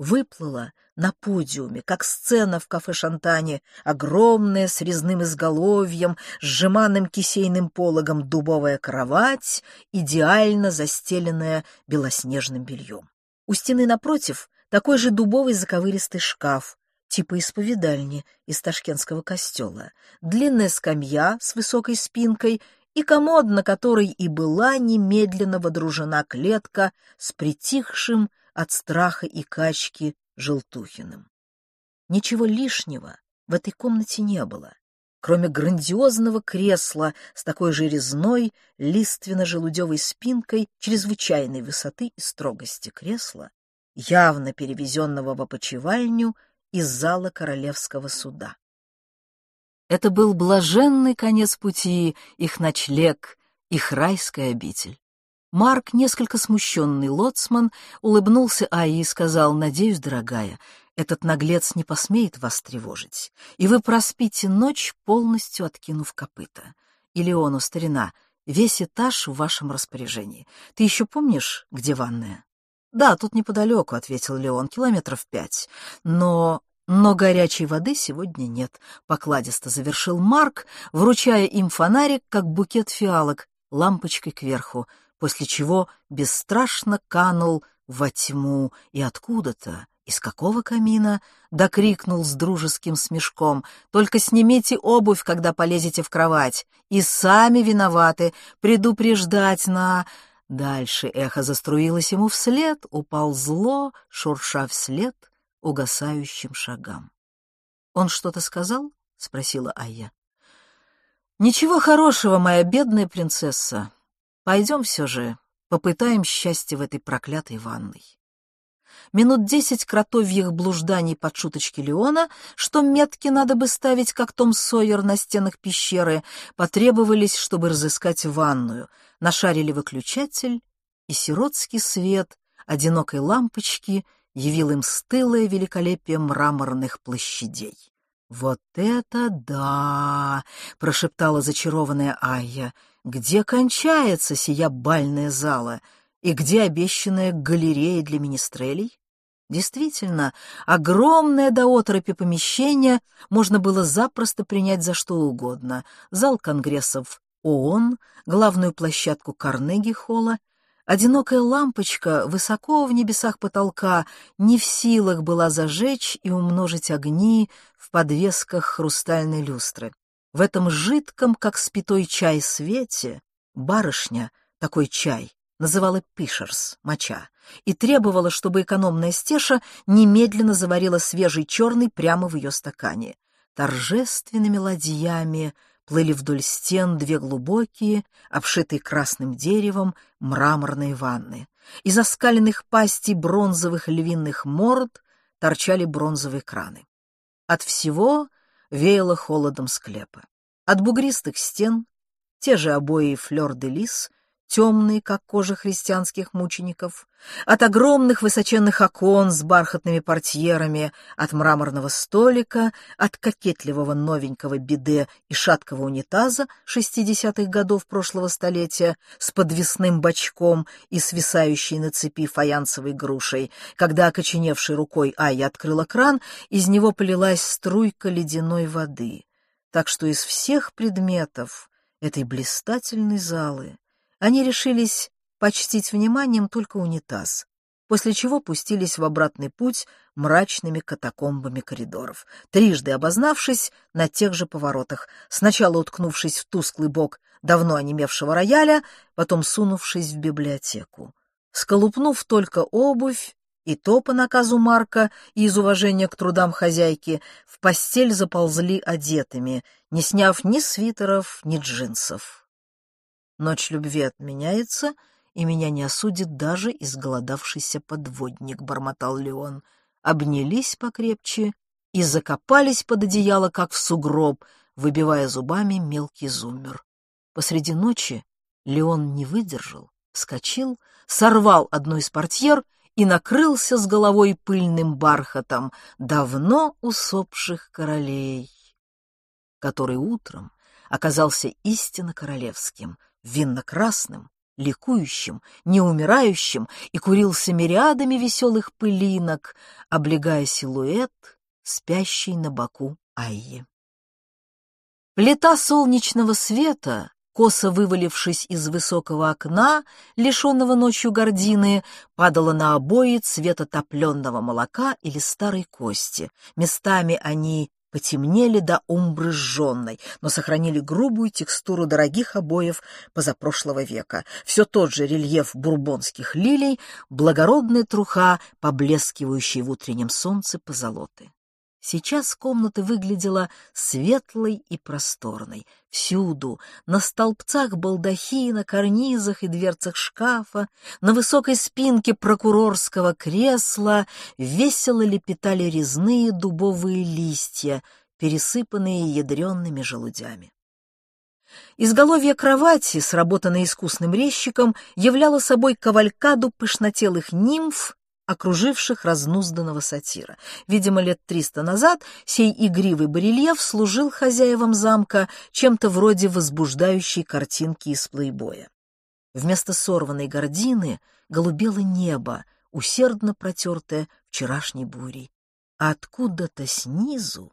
выплыла на подиуме, как сцена в кафе «Шантане», огромная, с резным изголовьем, сжиманным кисейным пологом дубовая кровать, идеально застеленная белоснежным бельем. У стены напротив такой же дубовый заковыристый шкаф, типа исповедальни из ташкентского костела, длинная скамья с высокой спинкой и комод, на которой и была немедленно водружена клетка с притихшим, от страха и качки Желтухиным. Ничего лишнего в этой комнате не было, кроме грандиозного кресла с такой же резной, лиственно-желудевой спинкой чрезвычайной высоты и строгости кресла, явно перевезенного в опочивальню из зала королевского суда. Это был блаженный конец пути, их ночлег, их райская обитель. Марк, несколько смущенный лоцман, улыбнулся Айе и сказал, «Надеюсь, дорогая, этот наглец не посмеет вас тревожить, и вы проспите ночь, полностью откинув копыта. И Леону, старина, весь этаж в вашем распоряжении. Ты еще помнишь, где ванная?» «Да, тут неподалеку», — ответил Леон, — «километров пять. Но но горячей воды сегодня нет, — покладисто завершил Марк, вручая им фонарик, как букет фиалок, лампочкой кверху, после чего бесстрашно канул во тьму и откуда-то, из какого камина, докрикнул с дружеским смешком, «Только снимите обувь, когда полезете в кровать, и сами виноваты, предупреждать на...» Дальше эхо заструилось ему вслед, упал зло, шурша вслед — угасающим шагам. «Он что-то сказал?» — спросила Айя. «Ничего хорошего, моя бедная принцесса. Пойдем все же, попытаем счастье в этой проклятой ванной». Минут десять кротовьих блужданий под шуточки Леона, что метки надо бы ставить, как Том Сойер на стенах пещеры, потребовались, чтобы разыскать ванную, нашарили выключатель, и сиротский свет одинокой лампочки — явил им стылое великолепие мраморных площадей. «Вот это да!» — прошептала зачарованная Айя. «Где кончается сия бальная зала? И где обещанная галерея для министрелей?» Действительно, огромное до оторопи помещение можно было запросто принять за что угодно. Зал конгрессов ООН, главную площадку Карнеги-холла Одинокая лампочка высоко в небесах потолка не в силах была зажечь и умножить огни в подвесках хрустальной люстры. В этом жидком, как спитой чай, свете барышня, такой чай, называла пишерс, моча, и требовала, чтобы экономная стеша немедленно заварила свежий черный прямо в ее стакане. Торжественными ладьями плыли вдоль стен две глубокие, обшитые красным деревом, мраморные ванны. Из оскаленных пастей бронзовых львиных морд торчали бронзовые краны. От всего веяло холодом склепа. От бугристых стен те же обои флёр-де-лис темные, как кожа христианских мучеников, от огромных высоченных окон с бархатными портьерами, от мраморного столика, от кокетливого новенького биде и шаткого унитаза шестидесятых годов прошлого столетия с подвесным бачком и свисающей на цепи фаянсовой грушей. Когда окоченевшей рукой Айя открыла кран, из него полилась струйка ледяной воды. Так что из всех предметов этой блистательной залы они решились почтить вниманием только унитаз, после чего пустились в обратный путь мрачными катакомбами коридоров, трижды обознавшись на тех же поворотах, сначала уткнувшись в тусклый бок давно онемевшего рояля, потом сунувшись в библиотеку. Сколупнув только обувь, и то по наказу Марка и из уважения к трудам хозяйки, в постель заползли одетыми, не сняв ни свитеров, ни джинсов. Ночь любви отменяется, и меня не осудит даже изголодавшийся подводник, — бормотал Леон. Обнялись покрепче и закопались под одеяло, как в сугроб, выбивая зубами мелкий зумер. Посреди ночи Леон не выдержал, вскочил, сорвал одну из портьер и накрылся с головой пыльным бархатом давно усопших королей, который утром оказался истинно королевским — винно-красным, ликующим, неумирающим и курился мириадами веселых пылинок, облегая силуэт, спящий на боку Айи. Плита солнечного света, косо вывалившись из высокого окна, лишенного ночью гордины, падала на обои цвета топленного молока или старой кости. Местами они потемнели до умбры сжженной, но сохранили грубую текстуру дорогих обоев позапрошлого века. Все тот же рельеф бурбонских лилий, благородная труха, поблескивающая в утреннем солнце позолоты. Сейчас комната выглядела светлой и просторной. Всюду, на столбцах балдахина, карнизах и дверцах шкафа, на высокой спинке прокурорского кресла весело лепетали резные дубовые листья, пересыпанные ядреными желудями. Изголовье кровати, сработанное искусным резчиком, являло собой кавалькаду пышнотелых нимф, окруживших разнузданного сатира. Видимо, лет триста назад сей игривый барельеф служил хозяевам замка чем-то вроде возбуждающей картинки из плейбоя. Вместо сорванной гордины голубело небо, усердно протертое вчерашней бурей. А откуда-то снизу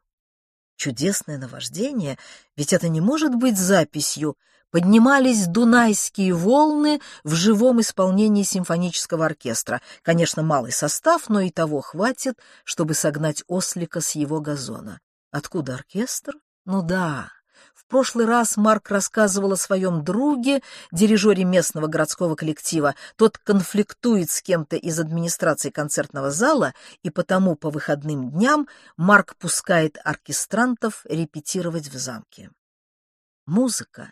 Чудесное наваждение, ведь это не может быть записью. Поднимались дунайские волны в живом исполнении симфонического оркестра. Конечно, малый состав, но и того хватит, чтобы согнать ослика с его газона. Откуда оркестр? Ну да, прошлый раз Марк рассказывал о своем друге, дирижере местного городского коллектива. Тот конфликтует с кем-то из администрации концертного зала, и потому по выходным дням Марк пускает оркестрантов репетировать в замке. Музыка,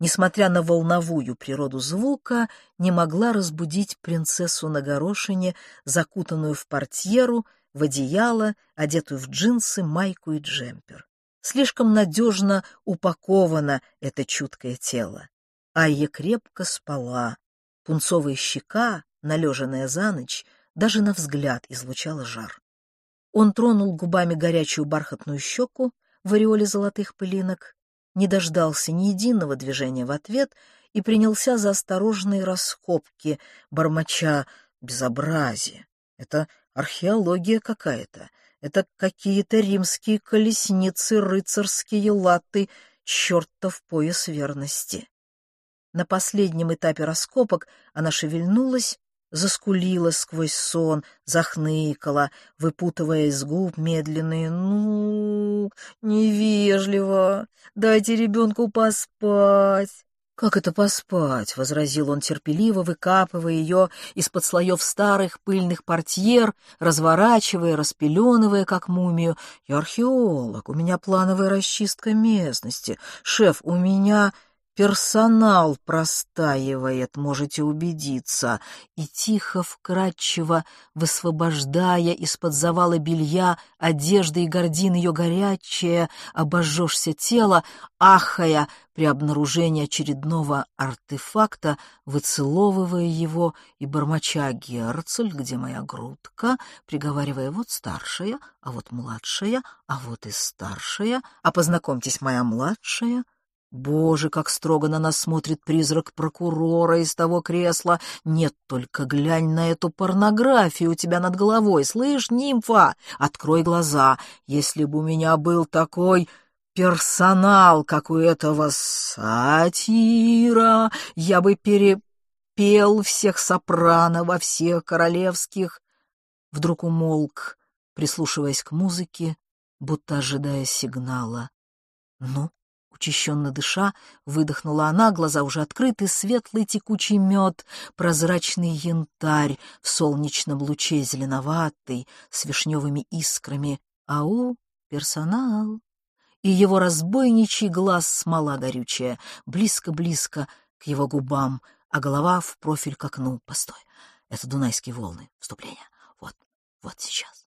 несмотря на волновую природу звука, не могла разбудить принцессу на горошине, закутанную в портьеру, в одеяло, одетую в джинсы, майку и джемпер. Слишком надежно упаковано это чуткое тело. Айя крепко спала. Пунцовая щека, належенная за ночь, даже на взгляд излучала жар. Он тронул губами горячую бархатную щеку в ореоле золотых пылинок, не дождался ни единого движения в ответ и принялся за осторожные раскопки, бормоча «безобразие». Это археология какая-то. Это какие-то римские колесницы, рыцарские латы, чертов пояс верности. На последнем этапе раскопок она шевельнулась, заскулила сквозь сон, захныкала, выпутывая из губ медленные «ну, невежливо, дайте ребенку поспать». «Как это поспать?» — возразил он терпеливо, выкапывая ее из-под слоев старых пыльных портьер, разворачивая, распеленывая, как мумию. «Я археолог, у меня плановая расчистка местности. Шеф, у меня Персонал простаивает, можете убедиться, и тихо, вкрадчиво, высвобождая из-под завала белья одежды и гордин ее горячее, обожжешься тело, ахая при обнаружении очередного артефакта, выцеловывая его и бормоча «Герцель, где моя грудка?», приговаривая «Вот старшая, а вот младшая, а вот и старшая, а познакомьтесь, моя младшая». Боже, как строго на нас смотрит призрак прокурора из того кресла. Нет, только глянь на эту порнографию у тебя над головой. Слышь, нимфа, открой глаза. Если бы у меня был такой персонал, как у этого сатира, я бы перепел всех сопрано во всех королевских. Вдруг умолк, прислушиваясь к музыке, будто ожидая сигнала. Ну, Учащенно дыша, выдохнула она, глаза уже открыты, светлый текучий мед, прозрачный янтарь в солнечном луче зеленоватый, с вишневыми искрами. Ау, персонал! И его разбойничий глаз смола горючая, близко-близко к его губам, а голова в профиль к окну. Постой, это дунайские волны, вступление. Вот, вот сейчас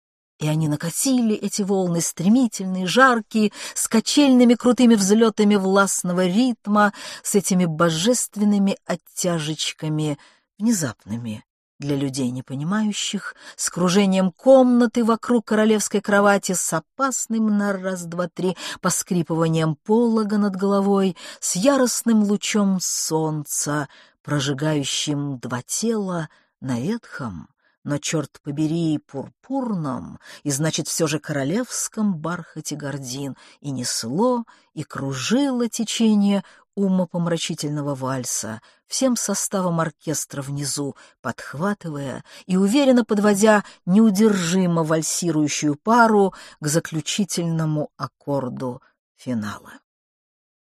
и они накатили эти волны, стремительные, жаркие, с качельными крутыми взлетами властного ритма, с этими божественными оттяжечками, внезапными для людей непонимающих, с кружением комнаты вокруг королевской кровати, с опасным на раз-два-три поскрипыванием полога над головой, с яростным лучом солнца, прожигающим два тела на ветхом, но, черт побери, пурпурном, и, значит, все же королевском бархате гордин, и несло, и кружило течение умопомрачительного вальса, всем составом оркестра внизу, подхватывая и уверенно подводя неудержимо вальсирующую пару к заключительному аккорду финала.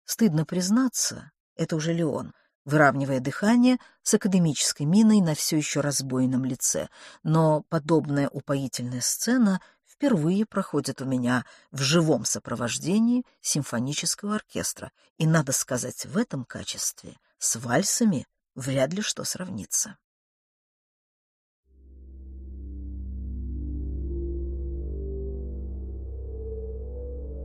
Стыдно признаться, это уже Леон — выравнивая дыхание с академической миной на все еще разбойном лице. Но подобная упоительная сцена впервые проходит у меня в живом сопровождении симфонического оркестра, и, надо сказать, в этом качестве с вальсами вряд ли что сравнится.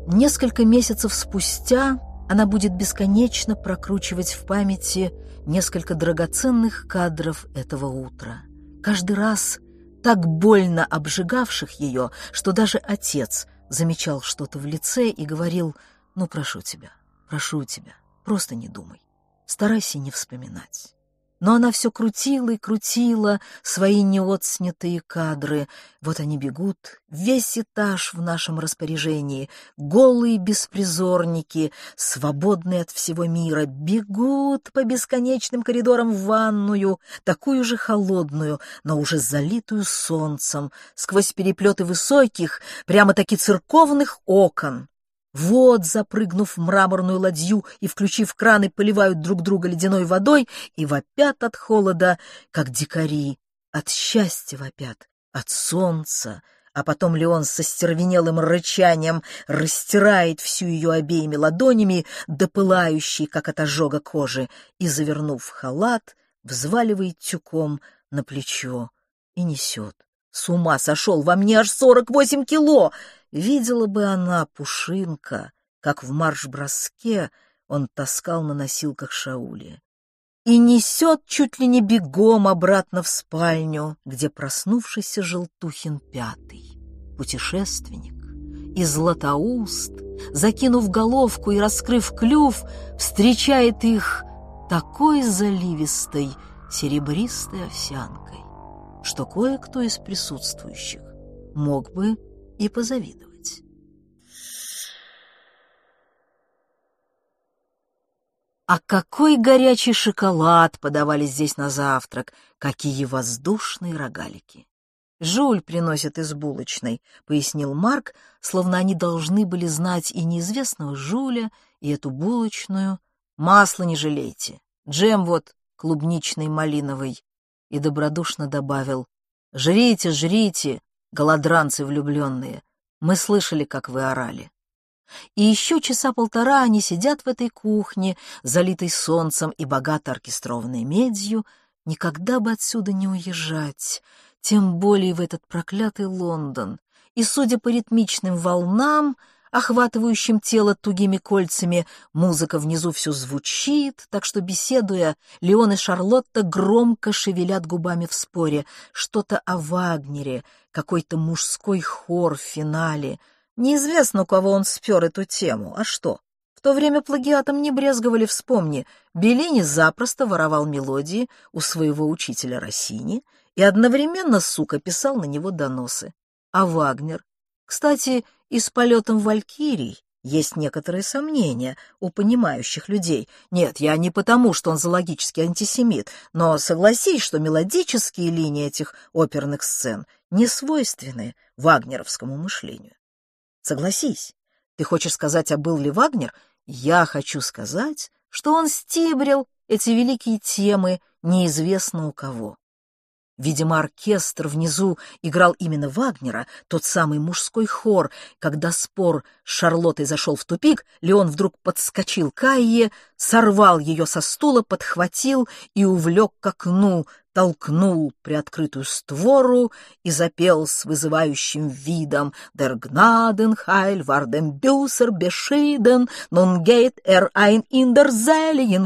Несколько месяцев спустя она будет бесконечно прокручивать в памяти несколько драгоценных кадров этого утра. Каждый раз так больно обжигавших ее, что даже отец замечал что-то в лице и говорил «Ну, прошу тебя, прошу тебя, просто не думай, старайся не вспоминать» но она все крутила и крутила свои неотснятые кадры. Вот они бегут, весь этаж в нашем распоряжении, голые беспризорники, свободные от всего мира, бегут по бесконечным коридорам в ванную, такую же холодную, но уже залитую солнцем, сквозь переплеты высоких, прямо-таки церковных окон. Вот, запрыгнув в мраморную ладью и включив краны, поливают друг друга ледяной водой и вопят от холода, как дикари. От счастья вопят, от солнца. А потом Леон со стервенелым рычанием растирает всю ее обеими ладонями, допылающей, как от ожога кожи, и, завернув халат, взваливает тюком на плечо и несет. С ума сошел, во мне аж сорок восемь кило! Видела бы она, Пушинка, как в марш-броске он таскал на носилках Шаули. И несет чуть ли не бегом обратно в спальню, где проснувшийся Желтухин пятый, путешественник, и Златоуст, закинув головку и раскрыв клюв, встречает их такой заливистой серебристой овсянкой, что кое-кто из присутствующих мог бы и позавидовать. А какой горячий шоколад подавали здесь на завтрак, какие воздушные рогалики. «Жуль приносит из булочной», — пояснил Марк, словно они должны были знать и неизвестного Жуля, и эту булочную. «Масло не жалейте, джем вот клубничный малиновый», и добродушно добавил, «Жрите, жрите, голодранцы влюбленные, мы слышали, как вы орали. И еще часа полтора они сидят в этой кухне, залитой солнцем и богато оркестрованной медью, никогда бы отсюда не уезжать, тем более в этот проклятый Лондон. И, судя по ритмичным волнам, охватывающим тело тугими кольцами, музыка внизу все звучит, так что, беседуя, Леон и Шарлотта громко шевелят губами в споре. Что-то о Вагнере, какой-то мужской хор в финале. Неизвестно, у кого он спер эту тему, а что? В то время плагиатом не брезговали, вспомни. Беллини запросто воровал мелодии у своего учителя Россини и одновременно, сука, писал на него доносы. А Вагнер? Кстати, и с полетом Валькирий есть некоторые сомнения у понимающих людей. Нет, я не потому, что он зоологический антисемит, но согласись, что мелодические линии этих оперных сцен не свойственны вагнеровскому мышлению. Согласись. Ты хочешь сказать, а был ли Вагнер? Я хочу сказать, что он стибрил эти великие темы неизвестно у кого. Видимо, оркестр внизу играл именно Вагнера, тот самый мужской хор. Когда спор с Шарлоттой зашел в тупик, Леон вдруг подскочил к Айе, сорвал ее со стула, подхватил и увлек к окну, толкнул приоткрытую створу и запел с вызывающим видом «Der Gnaden Heil war dem Büßer beschieden, nun geht er ein in der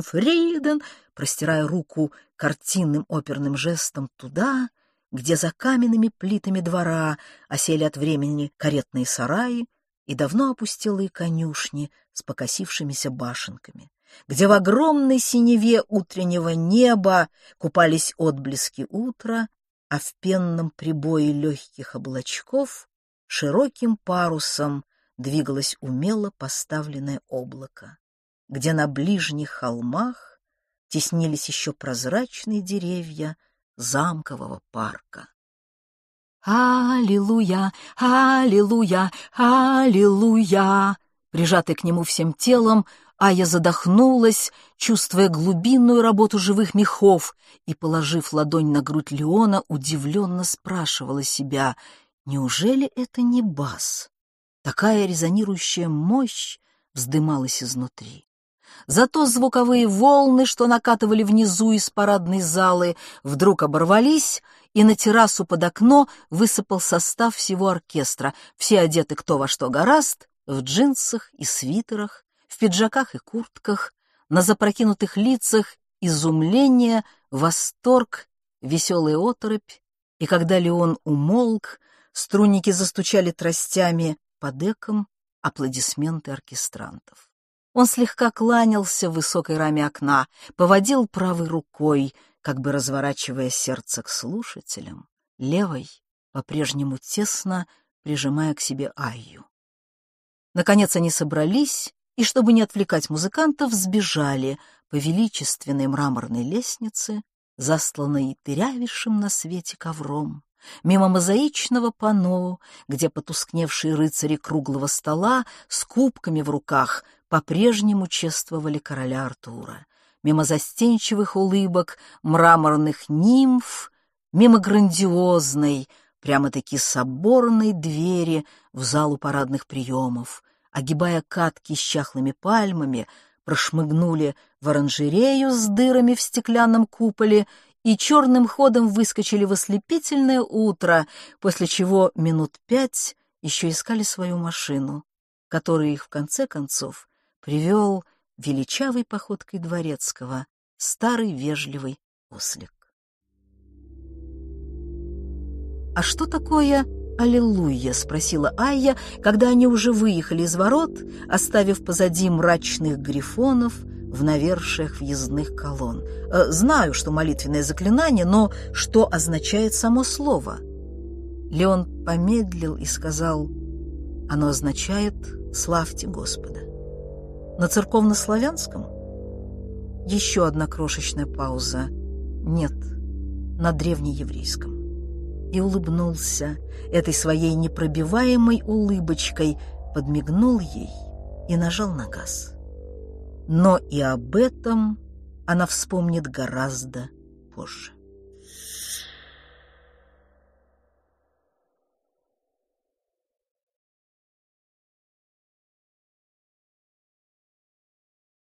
Frieden», простирая руку картинным оперным жестом туда, где за каменными плитами двора осели от времени каретные сараи и давно опустелые конюшни с покосившимися башенками, где в огромной синеве утреннего неба купались отблески утра, а в пенном прибое легких облачков широким парусом двигалось умело поставленное облако, где на ближних холмах теснились еще прозрачные деревья замкового парка. «Аллилуйя! Аллилуйя! Аллилуйя!» Прижатый к нему всем телом, Ая задохнулась, чувствуя глубинную работу живых мехов, и, положив ладонь на грудь Леона, удивленно спрашивала себя, неужели это не бас? Такая резонирующая мощь вздымалась изнутри. Зато звуковые волны, что накатывали внизу из парадной залы, вдруг оборвались, и на террасу под окно высыпал состав всего оркестра, все одеты кто во что гораст, в джинсах и свитерах, в пиджаках и куртках, на запрокинутых лицах изумление, восторг, веселая оторопь, и когда Леон умолк, струнники застучали тростями по декам, аплодисменты оркестрантов. Он слегка кланялся в высокой раме окна, поводил правой рукой, как бы разворачивая сердце к слушателям, левой, по-прежнему тесно прижимая к себе Айю. Наконец они собрались, и, чтобы не отвлекать музыкантов, сбежали по величественной мраморной лестнице, засланной дырявейшим на свете ковром, мимо мозаичного панно, где потускневшие рыцари круглого стола с кубками в руках по-прежнему чествовали короля Артура, мимо застенчивых улыбок мраморных нимф, мимо грандиозной, прямо-таки соборной двери в залу парадных приемов, огибая катки с чахлыми пальмами, прошмыгнули в оранжерею с дырами в стеклянном куполе и черным ходом выскочили в ослепительное утро, после чего минут пять еще искали свою машину, которая их в конце концов привел величавой походкой дворецкого старый вежливый ослик. «А что такое «Аллилуйя!» — спросила Айя, когда они уже выехали из ворот, оставив позади мрачных грифонов в навершиях въездных колонн. «Э, «Знаю, что молитвенное заклинание, но что означает само слово?» Леон помедлил и сказал, «Оно означает «славьте Господа». На церковнославянском? Еще одна крошечная пауза. Нет, на древнееврейском и улыбнулся этой своей непробиваемой улыбочкой, подмигнул ей и нажал на газ. Но и об этом она вспомнит гораздо позже.